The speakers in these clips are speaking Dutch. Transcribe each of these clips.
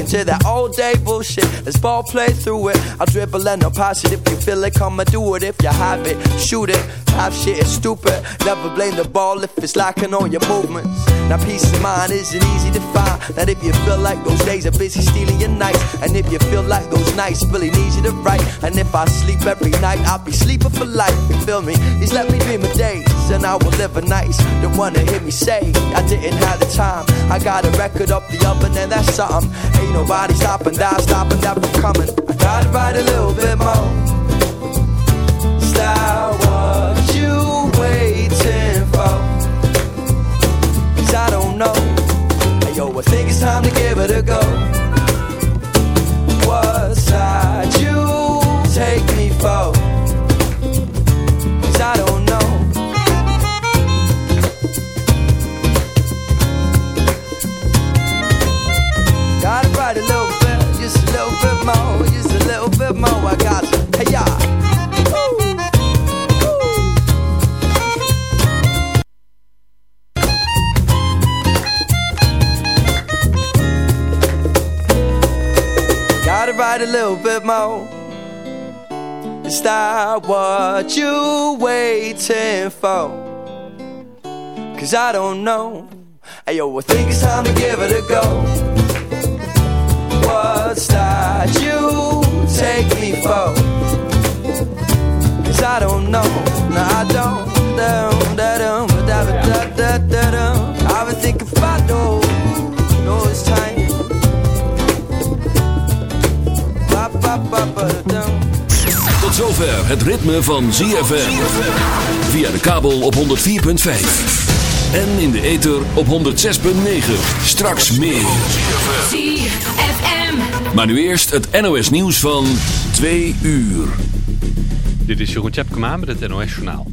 into that all day bullshit. Let's ball play through it. I'll dribble and I'll pass it if you feel it. Come and do it if you have it. Shoot it. Half shit is stupid. Never blame the ball if it's lacking on your movements. Now peace of mind isn't easy to find. That if you feel like those days are busy stealing your nights, and if you feel like those nights really need you to write, and if I sleep every night, I'll be sleeping for life. You feel me? He's let me dream of days, and I will live a nights. Don't wanna hear me say I didn't have the time. I got a record up the oven, and that's something. Ain't nobody stopping that, stopping that from coming. I gotta write a little bit more. Style what you waiting for? Cause I don't know. Hey, yo, I think it's time to give it a go. What side more. I got. Hey, yeah. Gotta write a little bit more. That what you waiting for? Cause I don't know. Hey yo, I think it's time to give it a go. What's that you take me for? Cause I don't know. No, I don't. Dum, da, dum, da, da, da, da, da, dum. I've been thinking about those, those times. Ba, ba, ba, ba, dum. Tot zover het ritme van ZFM. Via de kabel op 104.5. En in de ether op 106.9. Straks meer. ZFM. Maar nu eerst het NOS nieuws van 2 uur. Dit is Jeroen Tjepkema met het NOS Journaal.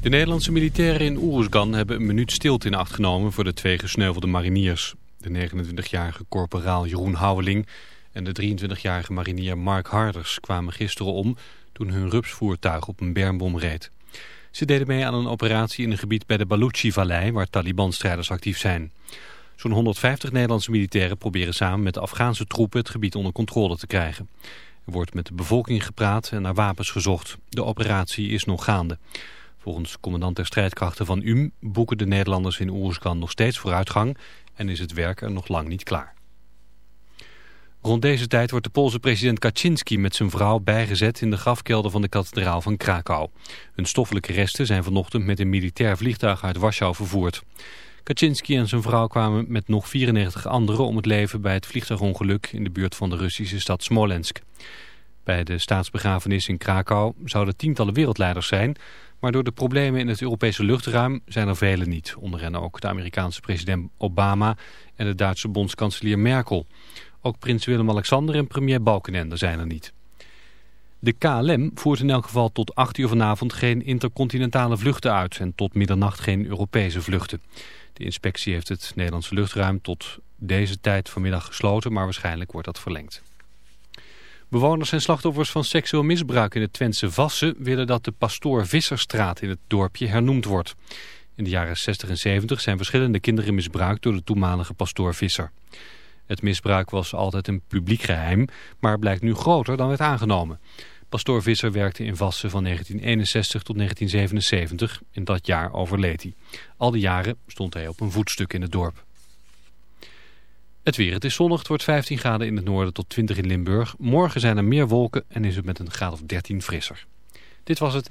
De Nederlandse militairen in Oeruzgan hebben een minuut stilte in acht genomen voor de twee gesneuvelde mariniers. De 29-jarige korporaal Jeroen Houweling en de 23-jarige marinier Mark Harders kwamen gisteren om toen hun rupsvoertuig op een bermbom reed. Ze deden mee aan een operatie in een gebied bij de Baluchi-vallei waar Taliban-strijders actief zijn. Zo'n 150 Nederlandse militairen proberen samen met de Afghaanse troepen het gebied onder controle te krijgen. Er wordt met de bevolking gepraat en naar wapens gezocht. De operatie is nog gaande. Volgens commandant der strijdkrachten van UM boeken de Nederlanders in Oeruzgan nog steeds vooruitgang en is het werk er nog lang niet klaar. Rond deze tijd wordt de Poolse president Kaczynski met zijn vrouw bijgezet in de grafkelder van de kathedraal van Krakau. Hun stoffelijke resten zijn vanochtend met een militair vliegtuig uit Warschau vervoerd. Kaczynski en zijn vrouw kwamen met nog 94 anderen om het leven bij het vliegtuigongeluk in de buurt van de Russische stad Smolensk. Bij de staatsbegrafenis in Krakau zouden tientallen wereldleiders zijn, maar door de problemen in het Europese luchtruim zijn er velen niet. Onder ook de Amerikaanse president Obama en de Duitse bondskanselier Merkel. Ook prins Willem-Alexander en premier Balkenende zijn er niet. De KLM voert in elk geval tot 8 uur vanavond geen intercontinentale vluchten uit en tot middernacht geen Europese vluchten. De inspectie heeft het Nederlandse luchtruim tot deze tijd vanmiddag gesloten, maar waarschijnlijk wordt dat verlengd. Bewoners en slachtoffers van seksueel misbruik in het Twentse Vassen willen dat de Pastoor Visserstraat in het dorpje hernoemd wordt. In de jaren 60 en 70 zijn verschillende kinderen misbruikt door de toenmalige pastoor Visser. Het misbruik was altijd een publiek geheim, maar blijkt nu groter dan werd aangenomen. Pastoor Visser werkte in Vassen van 1961 tot 1977. In dat jaar overleed hij. Al die jaren stond hij op een voetstuk in het dorp. Het weer. Het is zonnig. Het wordt 15 graden in het noorden tot 20 in Limburg. Morgen zijn er meer wolken en is het met een graad of 13 frisser. Dit was het.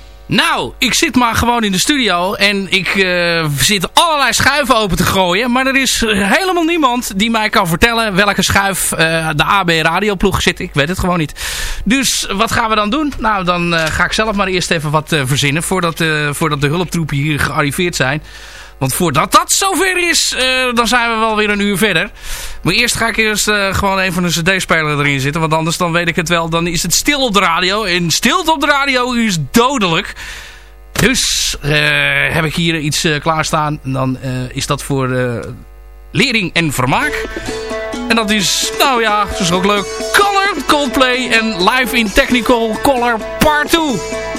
Nou, ik zit maar gewoon in de studio en ik uh, zit allerlei schuiven open te gooien. Maar er is helemaal niemand die mij kan vertellen welke schuif uh, de AB radioploeg zit. Ik weet het gewoon niet. Dus wat gaan we dan doen? Nou, dan uh, ga ik zelf maar eerst even wat verzinnen voordat, voordat de hulptroepen hier gearriveerd zijn. Want voordat dat zover is, uh, dan zijn we wel weer een uur verder. Maar eerst ga ik eerst uh, gewoon even een cd-speler erin zitten. Want anders dan weet ik het wel. Dan is het stil op de radio. En stilte op de radio is dodelijk. Dus uh, heb ik hier iets klaarstaan. En dan is dat voor lering en vermaak. En dat is, nou ja, dat is ook leuk. Color, Coldplay en Live in Technical Color Part 2.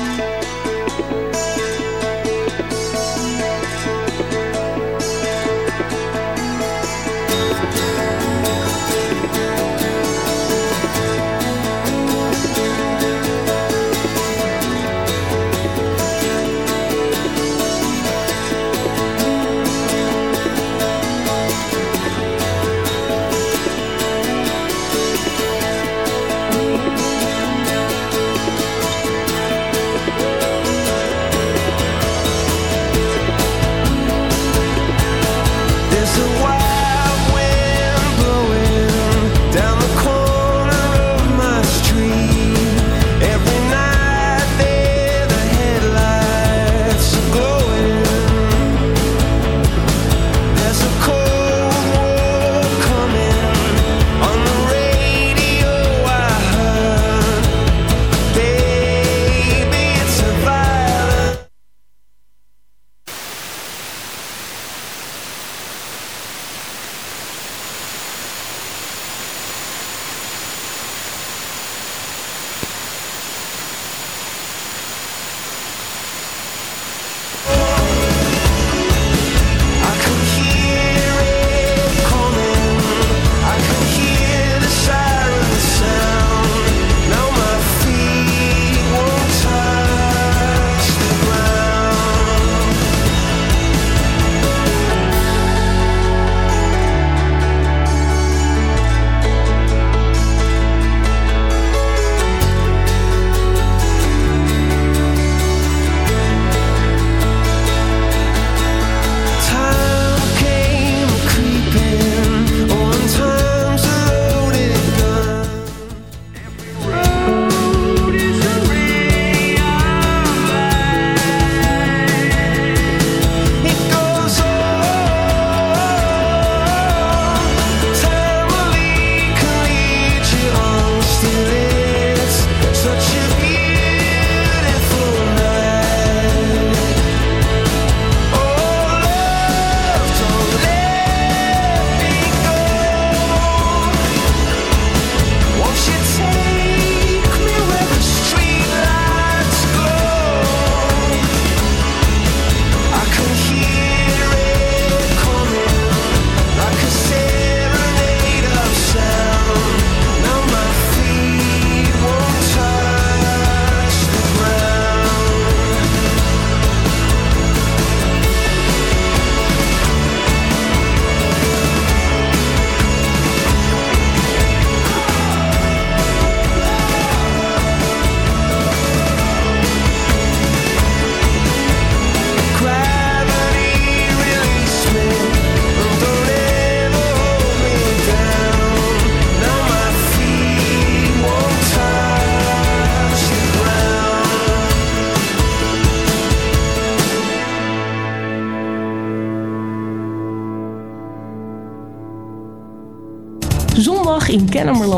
In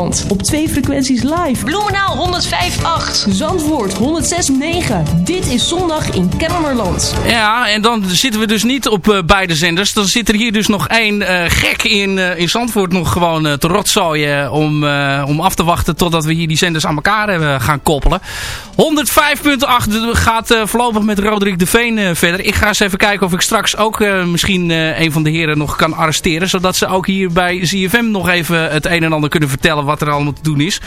Op twee frequenties live. Bloemenaal 105.8 106.8. Zandvoort 106.9. Dit is zondag in Kennemerland. Ja, en dan zitten we dus niet op uh, beide zenders. Dan zit er hier dus nog één uh, gek in, uh, in Zandvoort nog gewoon te rotzooien om, om af te wachten totdat we hier die zenders aan elkaar hebben gaan koppelen. 105.8 gaat voorlopig met Roderick de Veen verder. Ik ga eens even kijken of ik straks ook misschien een van de heren nog kan arresteren. Zodat ze ook hier bij ZFM nog even het een en ander kunnen vertellen wat er allemaal te doen is.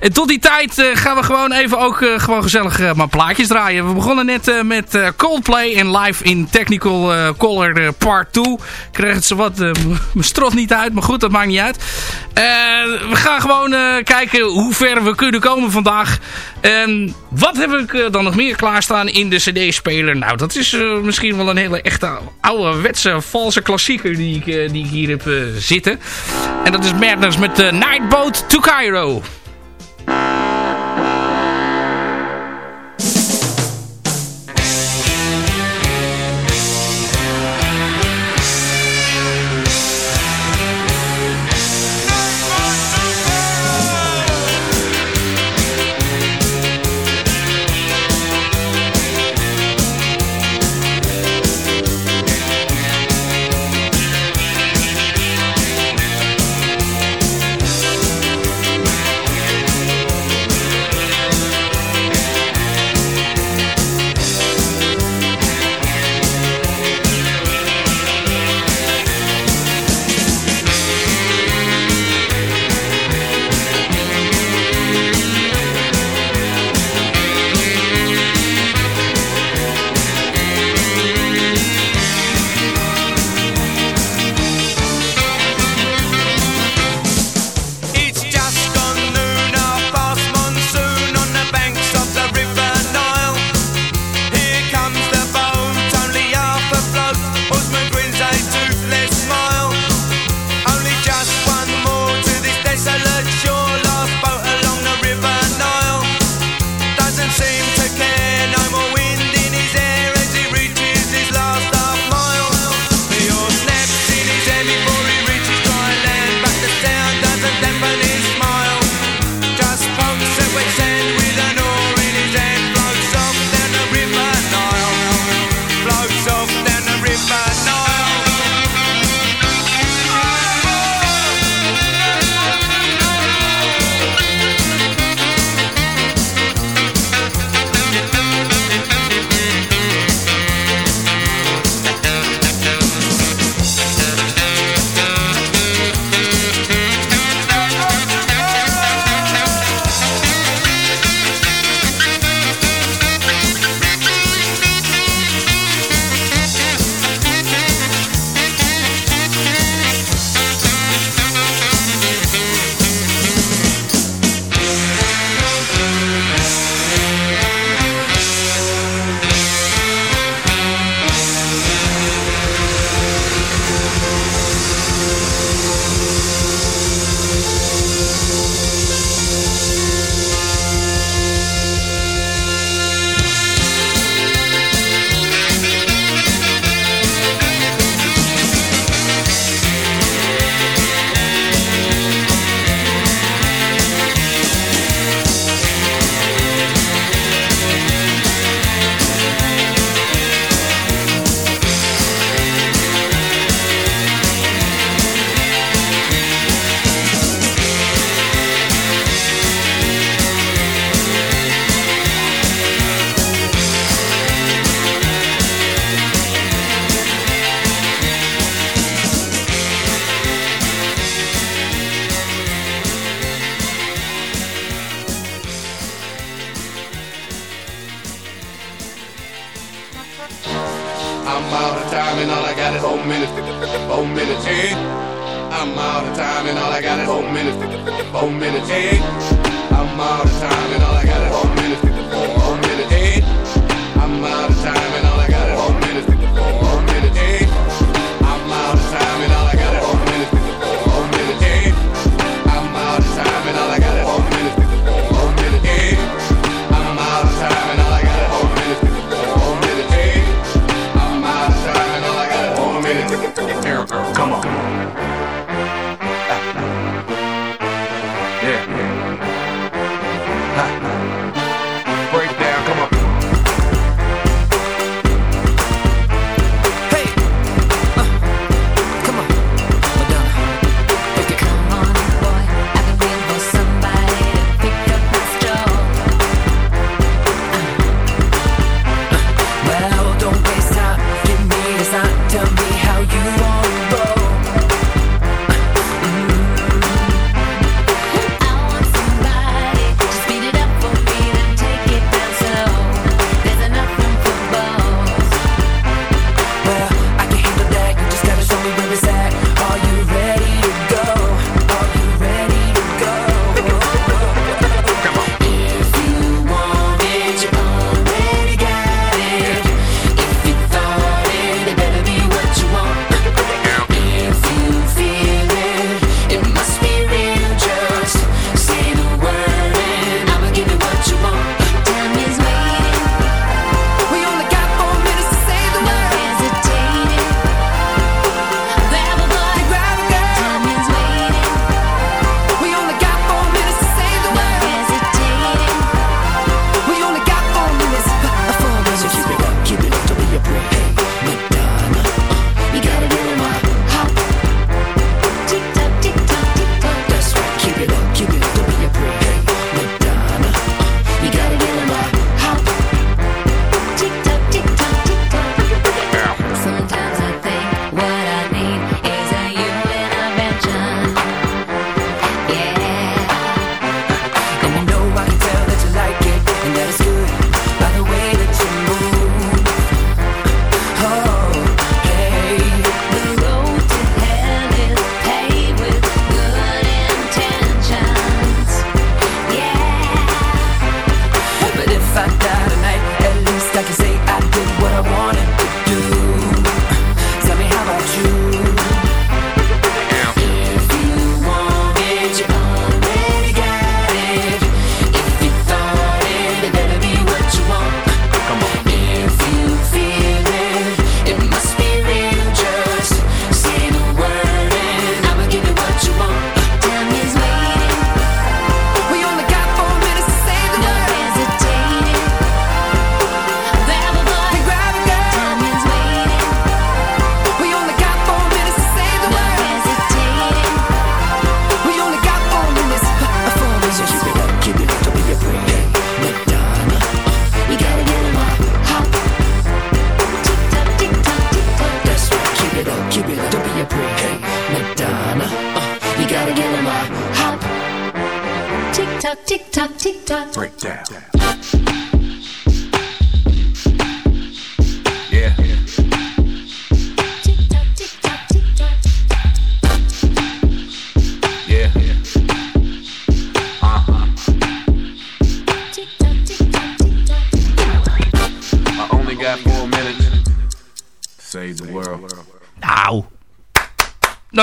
En tot die tijd gaan we gewoon even ook gewoon gezellig maar plaatjes draaien. We begonnen net met Coldplay en live in Technical Caller Part 2. Ik kreeg het zo wat mijn strot niet uit, maar goed, dat maakt niet uit. we gaan gewoon kijken hoe ver we kunnen komen vandaag. En wat heb ik dan nog meer klaarstaan in de cd-speler? Nou, dat is misschien wel een hele echte ouderwetse valse klassieker die ik, die hier heb zitten. En dat is Madness met Nightboat to Cairo.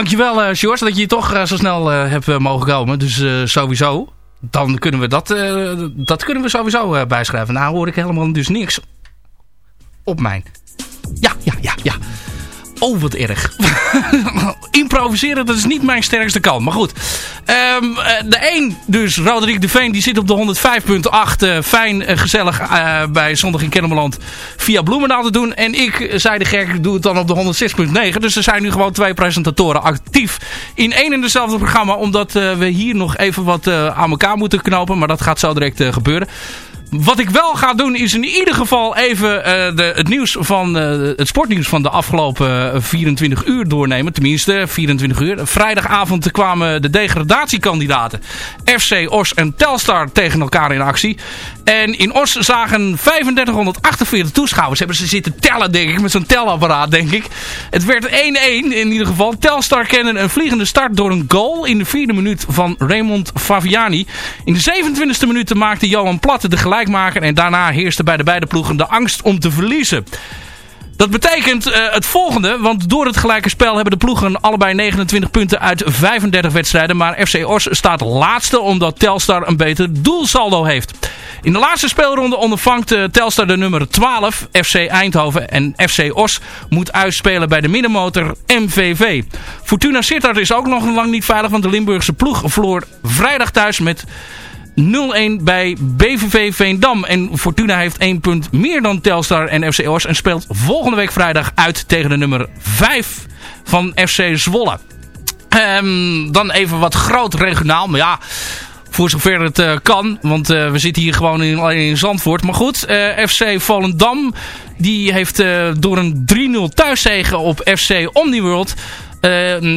Dankjewel, uh, George, dat je toch uh, zo snel uh, hebt mogen komen. Dus sowieso. Dan kunnen we dat, dat kunnen we sowieso bijschrijven. Nou hoor ik helemaal dus niks op mijn. Ja, ja, ja, ja. Oh, wat erg. Improviseren, dat is niet mijn sterkste kant. Maar goed. Um, de 1 dus, Roderick de Veen, die zit op de 105.8. Uh, fijn, uh, gezellig bij Zondag in Kennemerland via Bloemendaal te doen. En ik, zei de gek, doe het dan op de 106.9. Dus er zijn nu gewoon twee presentatoren actief in één en dezelfde programma. Omdat we hier nog even wat aan elkaar moeten knopen. Maar dat gaat zo direct gebeuren. Wat ik wel ga doen is in ieder geval even uh, de, het nieuws van uh, het sportnieuws van de afgelopen 24 uur doornemen. Tenminste 24 uur. Vrijdagavond kwamen de degradatiekandidaten FC Os en Telstar tegen elkaar in actie. En in Os zagen 3548 toeschouwers. Hebben ze zitten tellen denk ik met zo'n telapparaat denk ik. Het werd 1-1 in ieder geval. Telstar kende een vliegende start door een goal in de vierde minuut van Raymond Faviani. In de 27e minuut maakte Johan Platte de gelijk maken en daarna heerste bij de beide ploegen de angst om te verliezen. Dat betekent uh, het volgende, want door het gelijke spel hebben de ploegen allebei 29 punten uit 35 wedstrijden. Maar FC Os staat laatste omdat Telstar een beter doelsaldo heeft. In de laatste speelronde ondervangt uh, Telstar de nummer 12, FC Eindhoven. En FC Os moet uitspelen bij de middenmotor MVV. Fortuna Sittard is ook nog lang niet veilig, want de Limburgse ploeg verloor vrijdag thuis met 0-1 bij BVV Veendam. En Fortuna heeft 1 punt meer dan Telstar en FC Os. En speelt volgende week vrijdag uit tegen de nummer 5 van FC Zwolle. Um, dan even wat groot regionaal. Maar ja, voor zover het uh, kan. Want uh, we zitten hier gewoon in, in Zandvoort. Maar goed, uh, FC Volendam die heeft door een 3-0 thuiszegen op FC Omniworld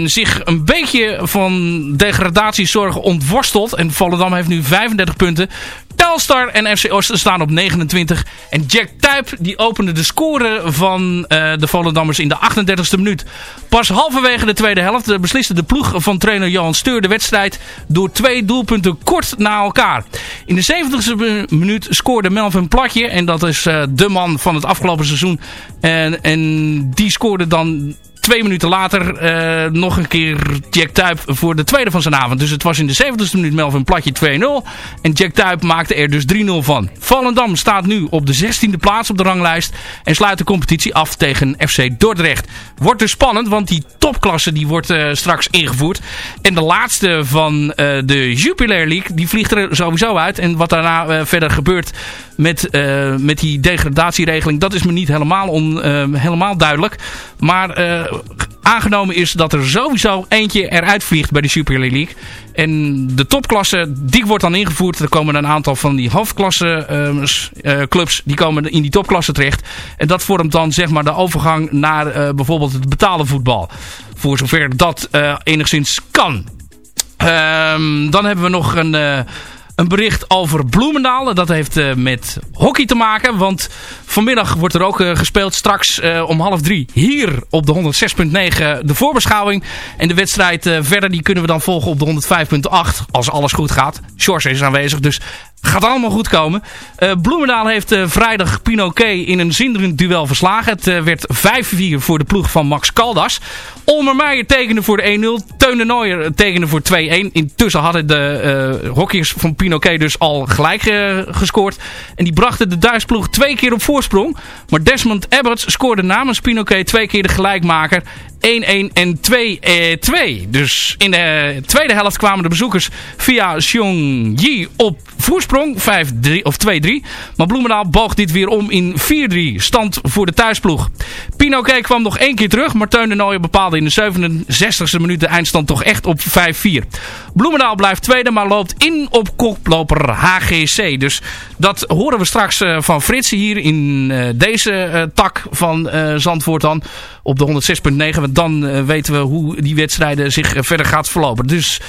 zich een beetje van degradatiezorgen ontworsteld. En Volendam heeft nu 35 punten. Telstar en FC Oost staan op 29. En Jack Tuyp die opende de score van uh, de Volendammers in de 38e minuut. Pas halverwege de tweede helft besliste de ploeg van trainer Johan Steur de wedstrijd door twee doelpunten kort na elkaar. In de 70e minuut scoorde Melvin Platje en dat is de man van het afgelopen seizoen. En, en die scoorde dan twee minuten later uh, nog een keer Jack Tuyp voor de tweede van zijn avond. Dus het was in de 70ste minuut Melvin Platje 2-0. En Jack Tuyp maakte er dus 3-0 van. Volendam staat nu op de 16e plaats op de ranglijst. En sluit de competitie af tegen FC Dordrecht. Wordt dus spannend, want die topklasse die wordt uh, straks ingevoerd. En de laatste van uh, de Jupiler League, die vliegt er sowieso uit. En wat daarna verder gebeurt met, met die degradatieregeling, dat is me niet helemaal, on, helemaal duidelijk. Maar aangenomen is dat er sowieso eentje eruit vliegt bij de Super League. En de topklasse, die wordt dan ingevoerd. Er komen een aantal van die hoofdklasse uh, uh, clubs, die komen in die topklasse terecht. En dat vormt dan zeg maar de overgang naar bijvoorbeeld het betaalde voetbal. Voor zover dat enigszins kan. Ehm, dan hebben we nog een een bericht over Bloemendaal. Dat heeft uh, met hockey te maken. Want vanmiddag wordt er ook uh, gespeeld. Straks uh, om half drie hier op de 106.9 de voorbeschouwing. En de wedstrijd verder die kunnen we dan volgen op de 105.8. Als alles goed gaat. George is aanwezig. Dus Gaat allemaal goed komen. Uh, Bloemendaal heeft uh, vrijdag Pinoquet in een zinderend duel verslagen. Het uh, werd 5-4 voor de ploeg van Max Caldas. Olmer Meijer tekende voor de 1-0. Teun de tekende voor 2-1. Intussen hadden de hockeyers van Pinoquet dus al gelijk gescoord. En die brachten de Duitse ploeg twee keer op voorsprong. Maar Desmond Abbots scoorde namens Pinoquet twee keer de gelijkmaker. 1-1 en 2-2. Dus in de tweede helft kwamen de bezoekers via Xiong Yi op voorsprong. 5-3 of 2-3. Maar Bloemendaal boog dit weer om in 4-3. Stand voor de thuisploeg. Pinoquet kwam nog één keer terug. Maar Teun de Nooijen bepaalde in de 67e minuut de eindstand toch echt op 5-4. Bloemendaal blijft tweede, maar loopt in op koploper HGC. Dus dat horen we straks uh, van Frits hier in uh, deze tak van Zandvoort dan. Op de 106.9. Want dan weten we hoe die wedstrijden zich verder gaat verlopen. Dus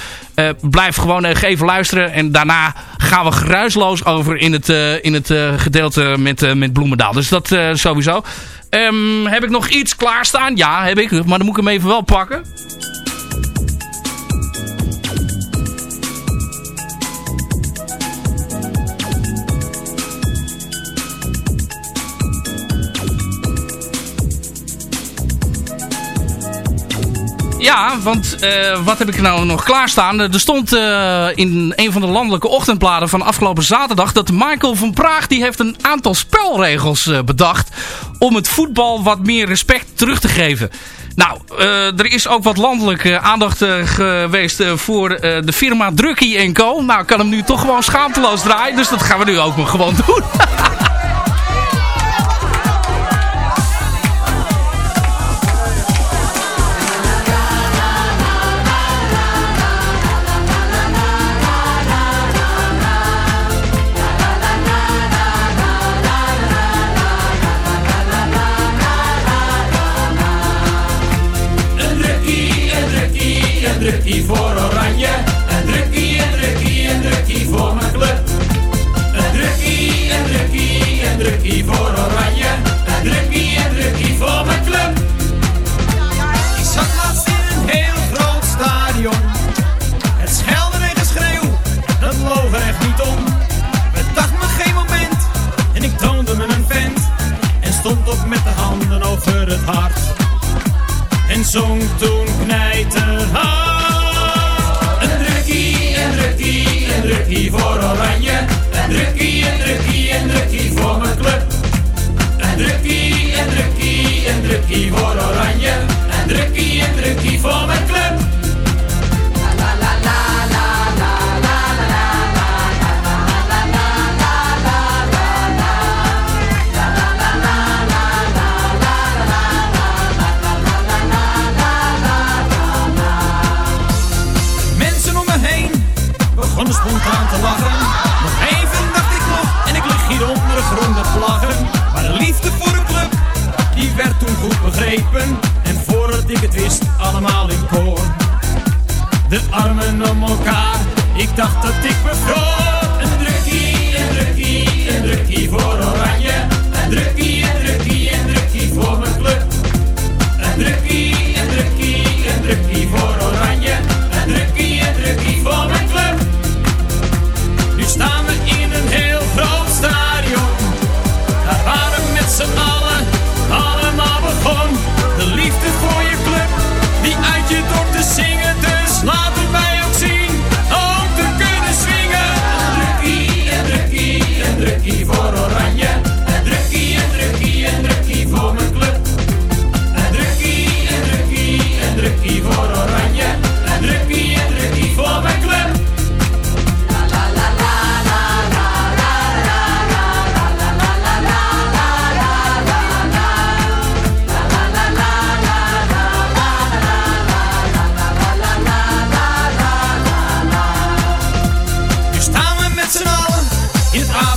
blijf gewoon even luisteren. En daarna gaan we geruisloos over in het, in het gedeelte met, met Bloemendaal. Dus dat sowieso. Um, heb ik nog iets klaarstaan? Ja, heb ik. Maar dan moet ik hem even wel pakken. Ja, want uh, wat heb ik nou nog klaarstaan? Er stond uh, in een van de landelijke ochtendbladen van afgelopen zaterdag... dat Michael van Praag die heeft een aantal spelregels uh, bedacht... om het voetbal wat meer respect terug te geven. Nou, er is ook wat landelijke aandacht geweest voor de firma Drukkie Co. Nou, ik kan hem nu toch gewoon schaamteloos draaien. Dus dat gaan we nu ook maar gewoon doen. toen knijterhard. drukkie voor Oranje. Een drukkie, een drukkie, een drukkie voor mijn club. Een drukkie, een drukkie, een drukkie voor Oranje. Een drukkie, een drukkie voor mijn club. Armen om elkaar, ik dacht dat ik bevroor. Een drukkie, een drukkie, een drukkie voor oranje.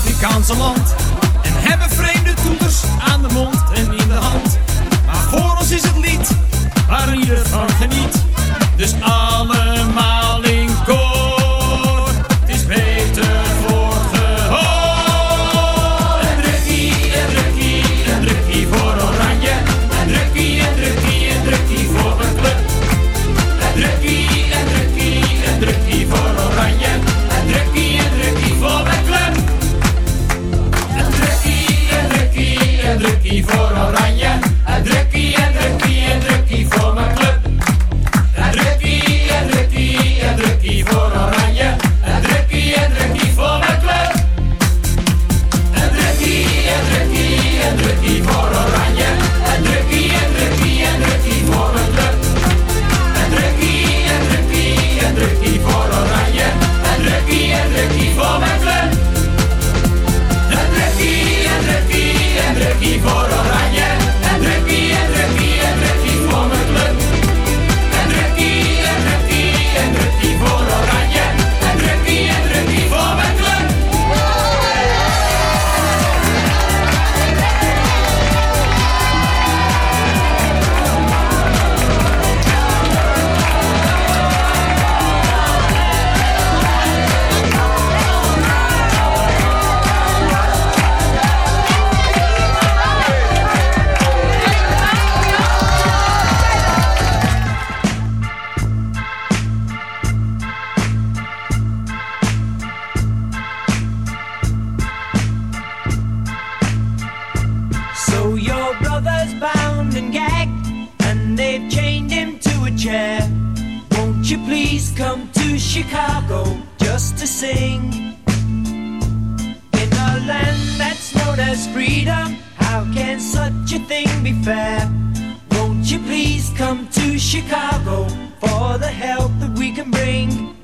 Afrikaanse land. En hebben vreemde toeters aan de mond en in de hand. Maar voor ons is het lied waar ieder van geniet. Dus allemaal Won't you please come to Chicago just to sing? In a land that's known as freedom, how can such a thing be fair? Won't you please come to Chicago for the help that we can bring?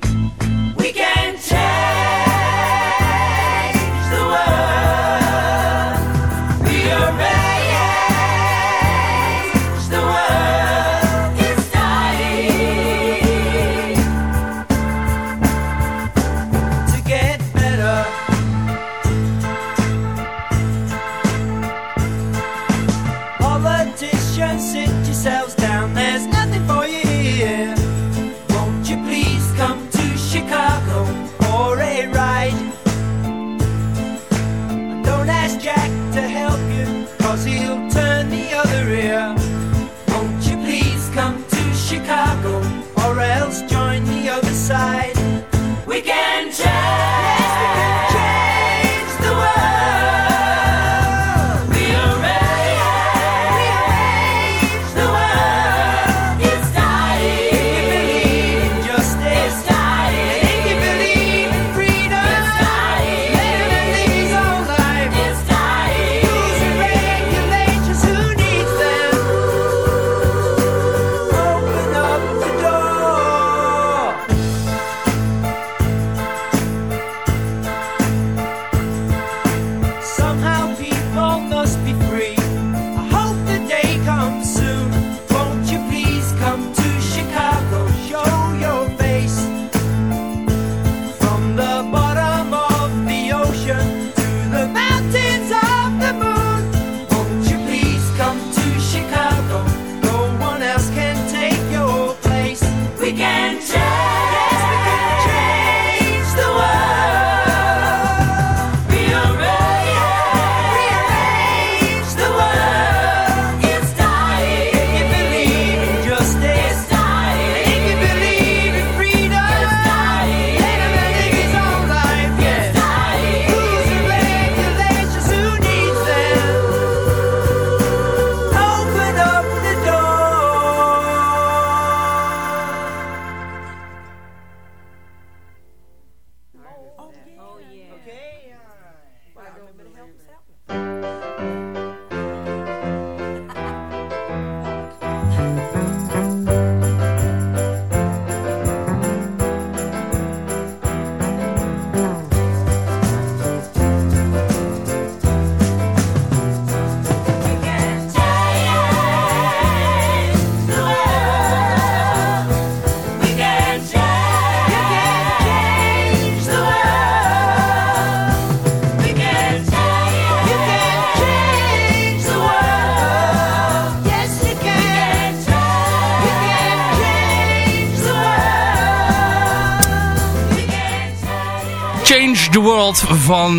The World van...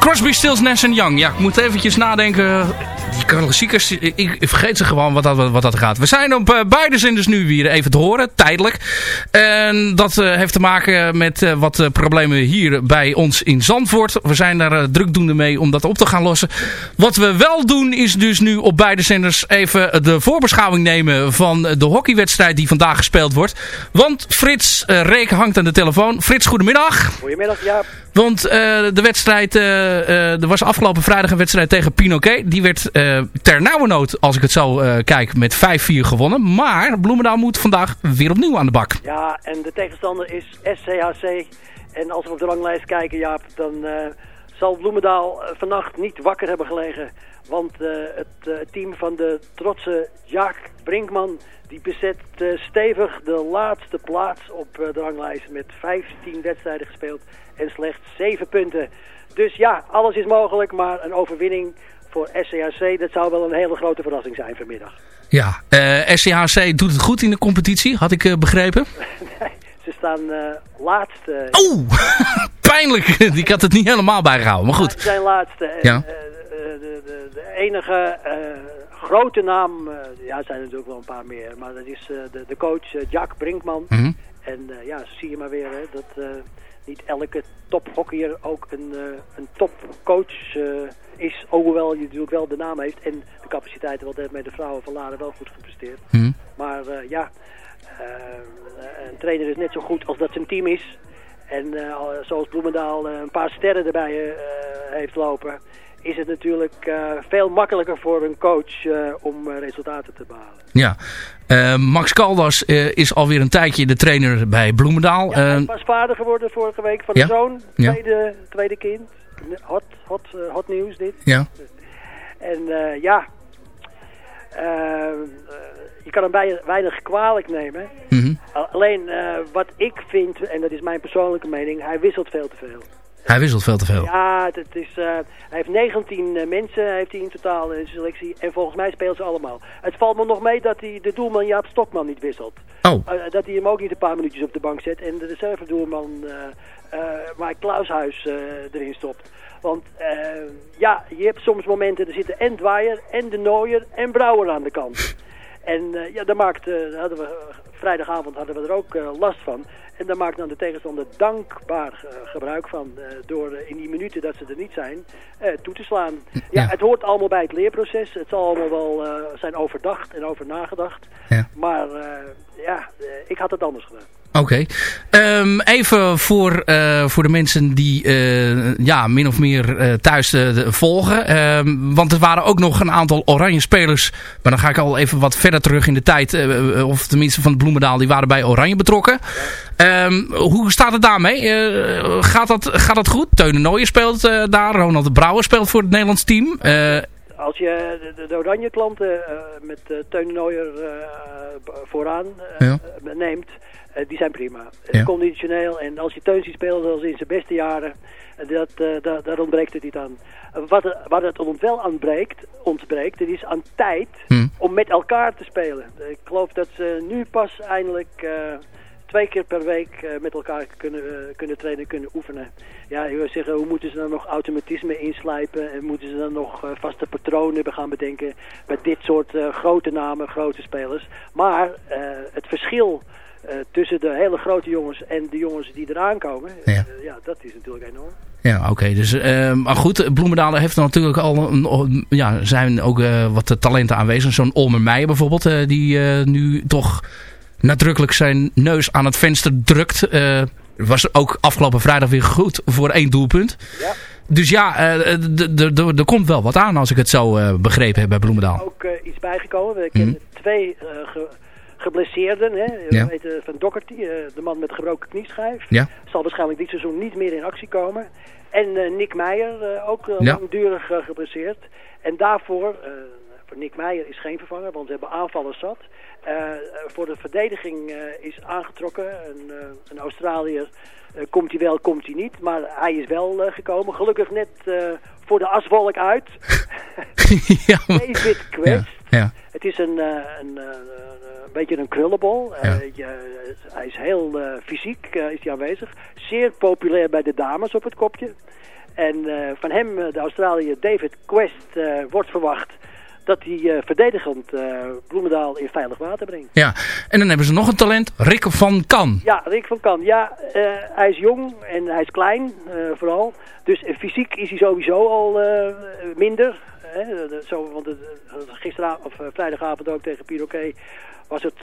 Crosby, Stills, Nash Young. Ja, ik moet eventjes nadenken. Die ik, ik vergeet ze gewoon wat dat, wat dat gaat. We zijn op eh, beide zenders nu weer even te horen, tijdelijk. En dat eh, heeft te maken met eh, wat problemen hier bij ons in Zandvoort. We zijn daar drukdoende mee om dat op te gaan lossen. Wat we wel doen is dus nu op beide zenders even de voorbeschouwing nemen van de hockeywedstrijd die vandaag gespeeld wordt. Want Frits Reek hangt aan de telefoon. Frits, goedemiddag. Goedemiddag, Jaap. Want de wedstrijd, er was afgelopen vrijdag een wedstrijd tegen Pinoquet. Die werd ter nauwernood, als ik het zo eh, kijk, met 5-4 gewonnen. Maar Bloemendaal moet vandaag weer opnieuw aan de bak. Ja, en de tegenstander is SCHC. En als we op de ranglijst kijken, Jaap, dan eh, zal Bloemendaal eh, vannacht niet wakker hebben gelegen. Want eh, het eh, team van de trotse Jaak Brinkman, die bezet eh, stevig de laatste plaats op eh, de ranglijst met 15 wedstrijden gespeeld en slechts 7 punten. Dus ja, alles is mogelijk, maar een overwinning voor SCHC, dat zou wel een hele grote verrassing zijn vanmiddag. Ja, eh SCHC doet het goed in de competitie, had ik eh, begrepen. Ze staan eh, laatste. Oeh, pijnlijk. ik had het niet helemaal bijgehouden, maar goed. Ze zijn laatste. Ja. de, de, de enige grote naam, ja, er zijn natuurlijk wel een paar meer, maar dat is de, de coach Jack Brinkman. Mhm. En ja, zie je maar weer hè, dat, niet elke tophockeyer ook een, uh, een topcoach is. Hoewel je natuurlijk wel de naam heeft en de capaciteiten. Want heeft met de vrouwen van Laren wel goed gepresteerd. Mhm. Maar ja, een trainer is net zo goed als dat zijn team is. En zoals Bloemendaal een paar sterren erbij heeft lopen is het natuurlijk uh, veel makkelijker voor een coach uh, om uh, resultaten te behalen. Ja, Max Caldas is alweer een tijdje de trainer bij Bloemendaal. Ja, hij was vader geworden vorige week van de ja? zoon, tweede, tweede kind. Hot, hot, hot nieuws dit. Ja. En ja, je kan hem weinig kwalijk nemen. Mm -hmm. Alleen wat ik vind, en dat is mijn persoonlijke mening, hij wisselt veel te veel. Hij wisselt veel te veel. Ja, het, het is, uh, hij heeft 19 uh, mensen heeft hij in totaal in de selectie. En volgens mij speelt ze allemaal. Het valt me nog mee dat hij de doelman Jaap Stokman niet wisselt. Oh. Uh, dat hij hem ook niet een paar minuutjes op de bank zet. En de reservedoelman Mike Klaushuis erin stopt. Want ja, je hebt soms momenten, er zitten en Dwyer en de Nooier en Brouwer aan de kant. En ja, daar maakt, hadden we, vrijdagavond hadden we er ook last van. En daar maakt dan de tegenstander dankbaar uh, gebruik van. Uh, door uh, in die minuten dat ze er niet zijn, toe te slaan. Ja, Ja. het hoort allemaal bij het leerproces. Het zal allemaal wel zijn overdacht en over nagedacht. Ja. Maar ja, ik had het anders gedaan. Oké. Um, even voor, uh, voor de mensen die uh, ja, min of meer uh, thuis volgen. Um, want er waren ook nog een aantal oranje spelers. Maar dan ga ik al even wat verder terug in de tijd. of tenminste van het Bloemendaal. Die waren bij oranje betrokken. Um, hoe staat het daarmee? gaat, dat, gaat dat goed? Teune Nooijer speelt daar. Ronald de Brouwer speelt voor het Nederlands team. Als je de, de oranje klanten met Teune Nooijer vooraan ja. neemt... Uh, die zijn prima. Ja. Conditioneel. En als je Teun ziet spelen zoals in zijn beste jaren, dat, uh, daar, daar ontbreekt het niet aan. Wat, wat het ons wel ontbreekt, ontbreekt, het is aan tijd hm. om met elkaar te spelen. Ik geloof dat ze nu pas eindelijk twee keer per week met elkaar kunnen, kunnen trainen, kunnen oefenen. Ja, je wil zeggen, hoe moeten ze dan nog automatisme inslijpen en moeten ze dan nog vaste patronen gaan bedenken bij dit soort grote namen, grote spelers. Maar het verschil... Uh, tussen de hele grote jongens en de jongens die eraan komen. Ja, uh, ja dat is natuurlijk enorm. Ja, oké. Okay. Dus, uh, maar goed, Bloemendaal heeft natuurlijk al een, ja, zijn ook wat talenten aanwezig. Zo'n Olmer Meijer bijvoorbeeld, die nu toch nadrukkelijk zijn neus aan het venster drukt. was ook afgelopen vrijdag weer goed voor één doelpunt. Ja. Dus ja, er komt wel wat aan als ik het zo begrepen heb bij Bloemendaal. Ook iets bijgekomen. We kennen mm -hmm. twee geblesseerden. Hè? We weten van Doherty, uh, de man met de gebroken knieschijf. Ja. Zal waarschijnlijk dit seizoen niet meer in actie komen. En uh, Nick Meijer, ook ja. langdurig geblesseerd. En daarvoor, voor Nick Meijer is geen vervanger, want we hebben aanvallers zat. voor de verdediging is aangetrokken. Een, een Australiër komt hij wel, komt hij niet. Maar hij is wel gekomen. Gelukkig net voor de aswolk uit. ja, David Quest. Ja, ja. Het is een, een, een, een beetje een krullenbol. Ja. Uh, je, hij is heel uh, fysiek uh, is hij aanwezig. Zeer populair bij de dames op het kopje. En van hem, de Australiër David Quest, wordt verwacht dat hij verdedigend Bloemendaal in veilig water brengt. Ja, en dan hebben ze nog een talent, Rick van Kan. Ja, Rick van Kan. Ja, hij is jong en hij is klein vooral. Dus fysiek is hij sowieso al minder. Hè, zo, want het, gisteravond of vrijdagavond ook tegen Piroquet was het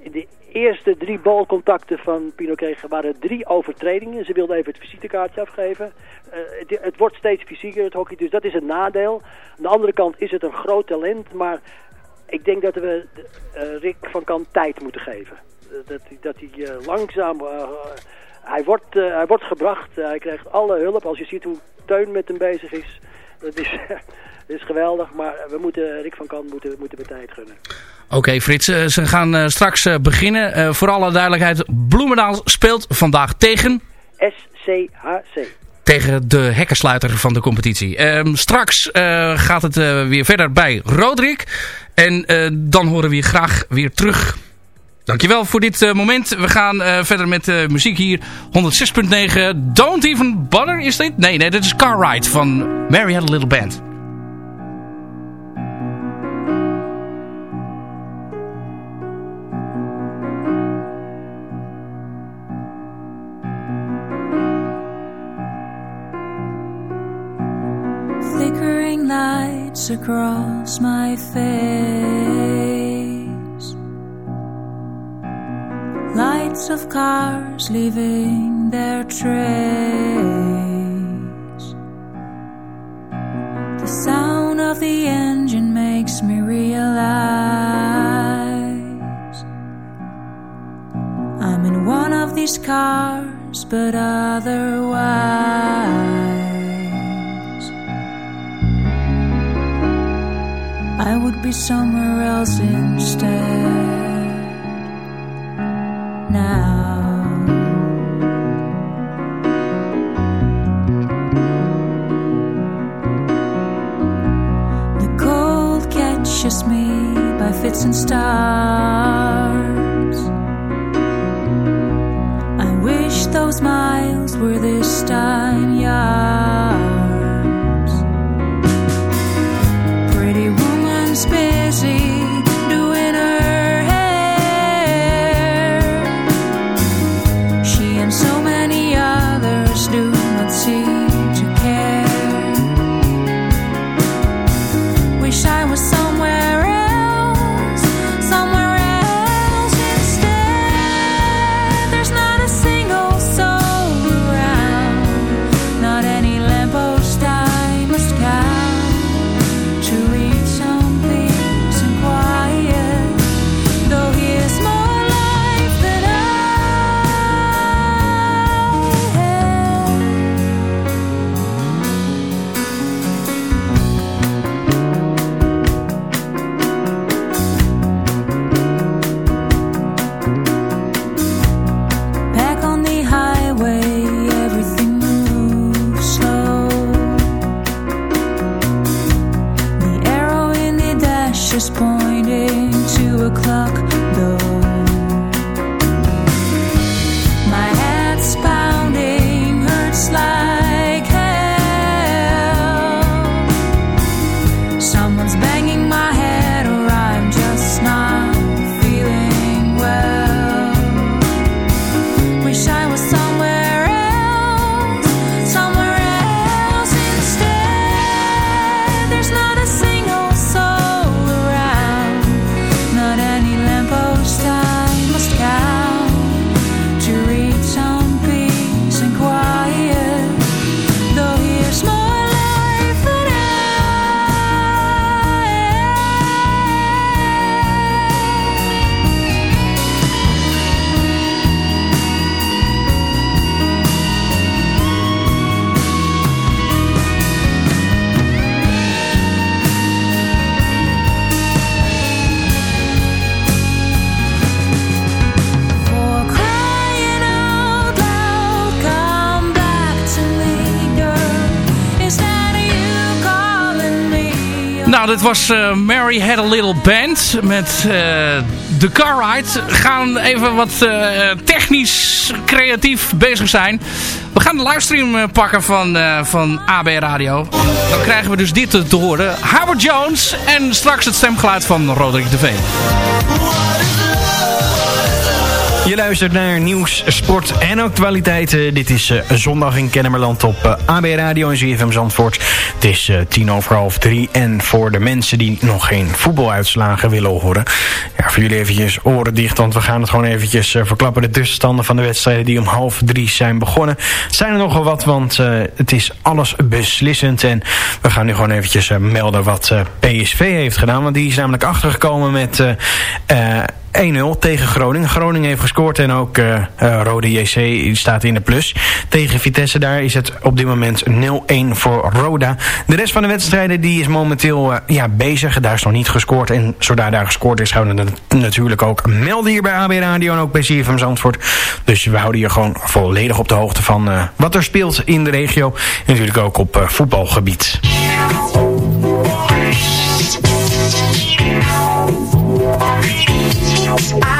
in de eerste drie balcontacten van Pinoquet waren drie overtredingen. Ze wilden even het visitekaartje afgeven. Uh, het, het, wordt steeds fysieker het hockey, dus dat is een nadeel. Aan de andere kant is het een groot talent, maar ik denk dat we uh, Rick van Kan tijd moeten geven. dat, dat hij langzaam... hij, wordt, hij wordt gebracht, hij krijgt alle hulp. Als je ziet hoe Teun met hem bezig is, dat is... Dat is geweldig, maar we moeten, Rick van Kan moeten, moeten we tijd gunnen. Oké okay, Frits, uh, ze gaan uh, straks uh, beginnen. Voor alle duidelijkheid, Bloemendaal speelt vandaag tegen... SCHC. Tegen de hekkensluiter van de competitie. Um, straks gaat het weer verder bij Roderick. En dan horen we je graag weer terug. Dankjewel voor dit moment. We gaan verder met muziek hier. 106.9. Don't even bother, is dit? Nee, nee, dit is Car Ride van Mary Had a Little Band. Across my face. Lights of cars leaving their trace. The sound of the engine makes me realize I'm in one of these cars, but otherwise. I would be somewhere else instead. Now. The cold catches me by fits and starts. I wish those miles were this time yards. Nou, dit was eh, Mary Had a Little Band met eh, The Car Ride. Gaan even wat eh, technisch creatief bezig zijn. We gaan de livestream pakken van, van AB Radio. Dan krijgen we dus dit te, te horen. Howard Jones en straks het stemgeluid van Roderick de Veen. Je luistert naar nieuws, sport en actualiteiten. Dit is eh, zondag in Kennemerland op eh, AB Radio en ZFM Zandvoort. Het is eh, tien over half drie. En voor de mensen die nog geen voetbaluitslagen willen horen... Ja, voor jullie eventjes oren dicht, want we gaan het gewoon eventjes verklappen. De tussenstanden van de wedstrijden die om half drie zijn begonnen. Zijn er nogal wat, want het is alles beslissend. En we gaan nu gewoon eventjes melden wat PSV heeft gedaan. Want die is namelijk achtergekomen met... eh, eh, 1-0 tegen Groningen. Groningen heeft gescoord en ook eh, Rode JC staat in de plus. Tegen Vitesse daar is het op dit moment 0-1 voor Roda. De rest van de wedstrijden die is momenteel eh, ja, bezig. Daar is nog niet gescoord. En zodra daar gescoord is, gaan we natuurlijk ook melden hier bij AB Radio en ook bij CFM Zandvoort. Dus we houden je gewoon volledig op de hoogte van wat er speelt in de regio. En natuurlijk ook op voetbalgebied. I.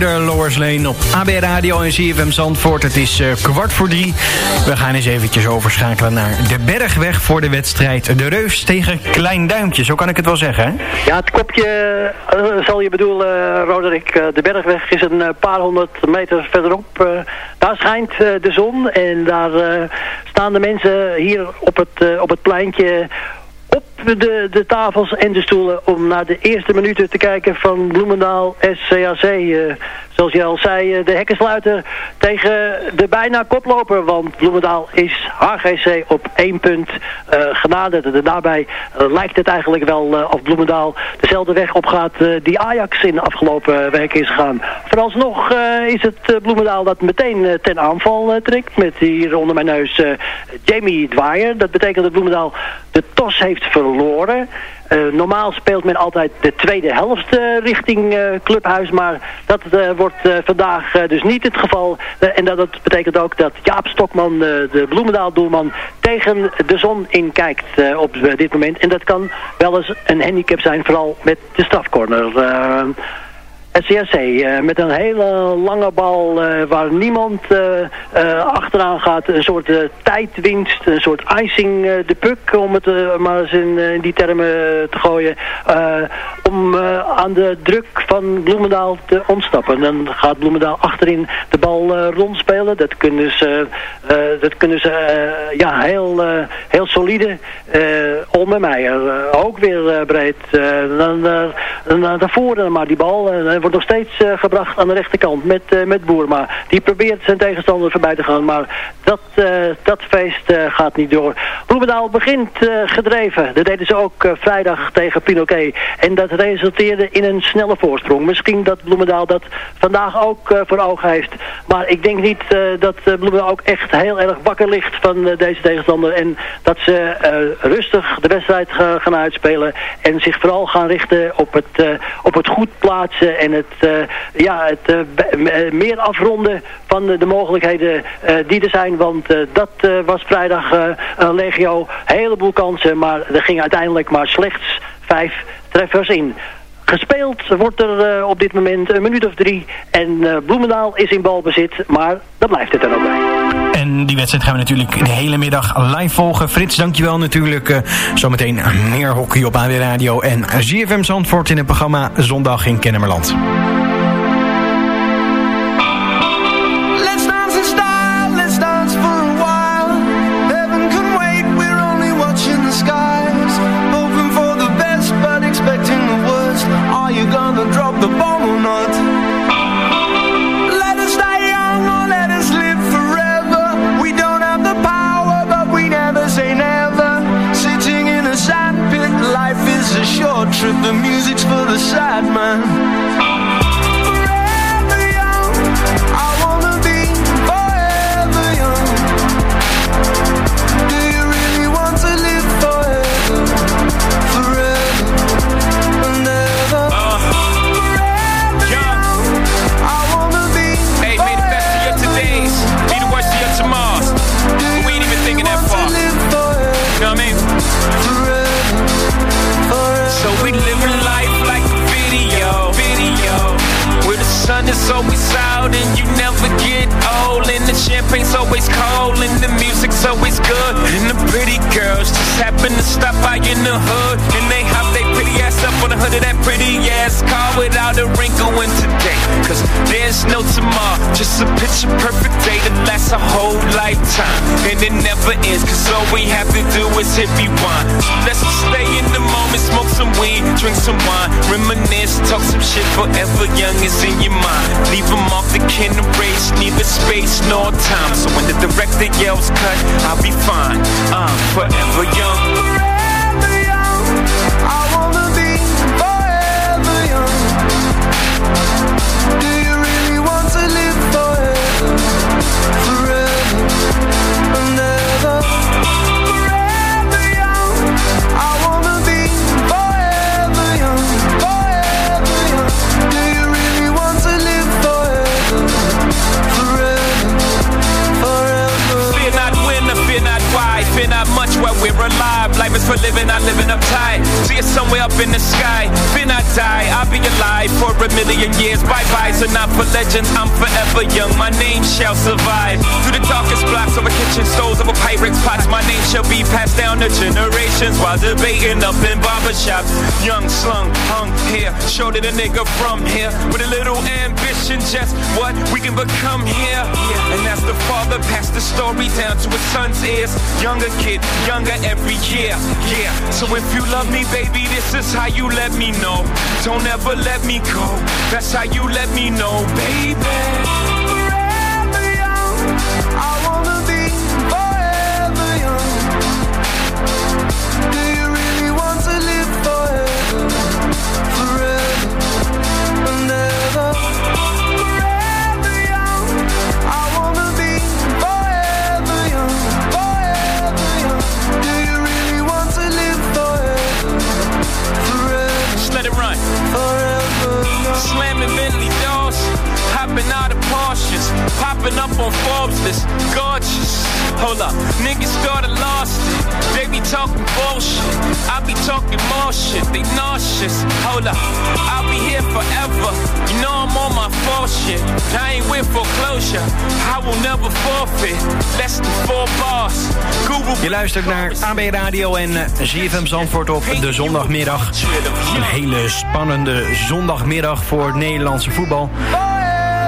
hoorde Lower Lane op AB Radio en CFM Zandvoort. Het is uh, kwart voor drie. We gaan eens eventjes overschakelen naar de Bergweg voor de wedstrijd. De Reus tegen Klein Duimpje, zo kan ik het wel zeggen, hè? Ja, het kopje uh, zal je bedoelen, Roderick. de Bergweg is een paar honderd meter verderop. daar schijnt de zon en daar staan de mensen hier op het, op het pleintje op de, de tafels en de stoelen om naar de eerste minuten te kijken van Bloemendaal SCAC. Eh, zoals je al zei, uh, de hekkensluiter tegen de bijna koploper. Want Bloemendaal is HGC op één punt uh, genaderd. En daarbij lijkt het eigenlijk wel of Bloemendaal dezelfde weg opgaat die Ajax in de afgelopen week is gegaan. Vooralsnog is het Bloemendaal dat meteen ten aanval trekt. Met hier onder mijn neus Jamie Dwyer. Dat betekent dat Bloemendaal de tos heeft verloren. Uh, normaal speelt men altijd de tweede helft uh, richting uh, Clubhuis, maar dat wordt vandaag dus niet het geval. en dat, dat, betekent ook dat Jaap Stokman, de Bloemendaal-doelman, tegen de zon inkijkt op dit moment. En dat kan wel eens een handicap zijn, vooral met de strafcorner. CSC uh, met een hele lange bal uh, waar niemand uh, achteraan gaat. Een soort tijdwinst, een soort icing de puck, om het maar eens in, die termen te gooien. om aan de druk van Bloemendaal te ontstappen. Dan gaat Bloemendaal achterin de bal rondspelen. Dat kunnen ze, dat kunnen ze ja, heel, heel solide. Olme Meijer ook weer breed. dan, dan, naar voren maar die bal wordt nog steeds uh, gebracht aan de rechterkant met, uh, met Boerma. Die probeert zijn tegenstander voorbij te gaan, maar dat, uh, dat feest gaat niet door. Bloemendaal begint gedreven. Dat deden ze ook vrijdag tegen Pinoquet. En dat resulteerde in een snelle voorsprong. Misschien dat Bloemendaal dat vandaag ook voor ogen heeft. Maar ik denk niet dat Bloemendaal ook echt heel erg wakker ligt van deze tegenstander. En dat ze rustig de wedstrijd gaan uitspelen. En zich vooral gaan richten op het, op het goed plaatsen en het, uh, ja, het uh, meer afronden van de, de mogelijkheden die er zijn. Want dat was vrijdag legio. Heleboel kansen, maar er gingen uiteindelijk maar slechts vijf treffers in. Gespeeld wordt er op dit moment een minuut of drie. En Bloemendaal is in balbezit, maar dat blijft het er ook bij. En die wedstrijd gaan we natuurlijk de hele middag live volgen. Frits, dankjewel natuurlijk. Uh, zometeen meer hockey op AW Radio en ZFM Zandvoort in het programma Zondag in Kennemerland. Champagne's always cold and the music's always good. And the pretty girls just happen to stop by in the hood. And they hop they pretty ass up on the hood of that pretty ass car without a wrinkle in today. Cause there's no tomorrow, just a picture perfect day that lasts a whole lifetime. And it never ends, cause all we have to do is hit rewind. Let's just stay in the moment, smoke some weed, drink some wine, reminisce, talk some shit forever young is in your mind. Leave them off the kin race, neither space nor time. So when the director yells cut, I'll be fine. I'm forever young. Forever. Forever. Fear fear not much. Life is for living, I live it uptight. See it somewhere up in the sky. Then I die, I'll be alive for a million years. Bye byes are not for legends, I'm forever young. My name shall survive. Through the darkest blocks over kitchen stoves, over Pyrex pots, my name shall be passed down to generations while debating up in barbershops. Young, slung, hung here, showed it a nigga from here with a little ambition, just what we can become here. And as the father passed the story down to his son's ears, younger kid, younger every year. Yeah, so if you love me, baby, this is how you let me know. Don't ever let me go. That's how you let me know, baby. Forever young, popping up on Forbes list, gorgeous. Hold up, niggas started lost. They be talking bullshit, I be talking more shit. They nauseous. Hold up, I'll be here forever. You know I'm on my full shit. I ain't with foreclosure. I will never forfeit. Less than four bars. Google. Je luistert naar AB Radio en eh, ZFM Zandvoort op de zondagmiddag. Een hele spannende zondagmiddag voor het Nederlandse voetbal.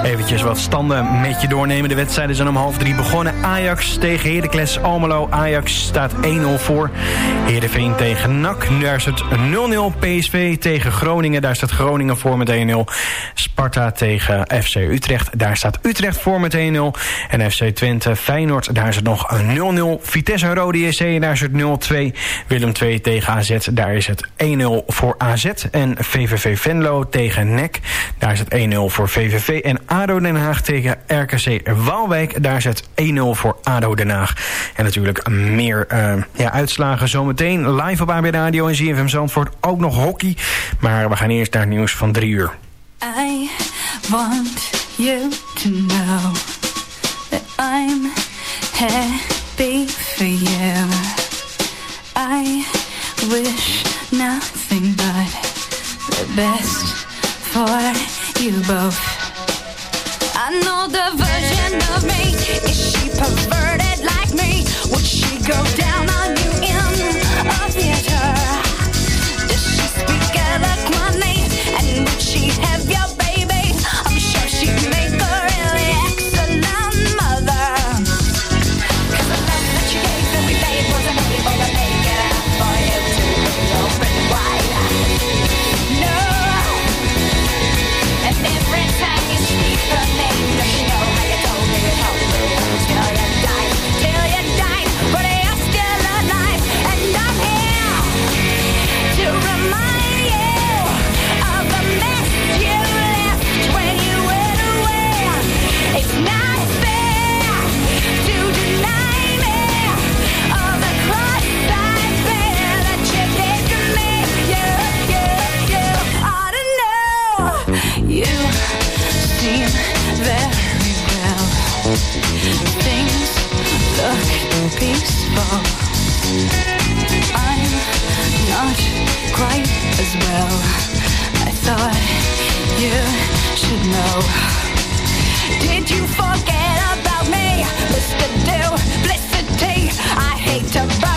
Eventjes wat standen met je doornemen. De wedstrijden zijn om half drie begonnen. Ajax tegen Heracles Almelo. Ajax staat 1-0 voor. Heerenveen tegen NAC. Daar staat 0-0. PSV tegen Groningen. Daar staat Groningen voor met 1-0. Sparta tegen FC Utrecht. Daar staat Utrecht voor met 1-0. En FC Twente Feyenoord. Daar is het nog 0-0. Vitesse Rode JC. Daar is het 0-2. Willem 2 tegen AZ. Daar is het 1-0 voor AZ. En VVV Venlo tegen NEC. Daar is het 1-0 voor VVV. En ADO Den Haag tegen RKC Waalwijk. Daar het 1-0 voor ADO Den Haag. En natuurlijk meer uh, ja, uitslagen zometeen. Live op AB Radio en ZFM Zandvoort. Ook nog hockey. Maar we gaan eerst naar het nieuws van 3 uur. I want you to know that I'm happy for you. I wish nothing but the best for you both. I know the version of me. Is she perverted like me? Would she go down on you in a theater? I'm not quite as well. I thought you should know. Did you forget about me, Mr. Duplicity? I hate to bug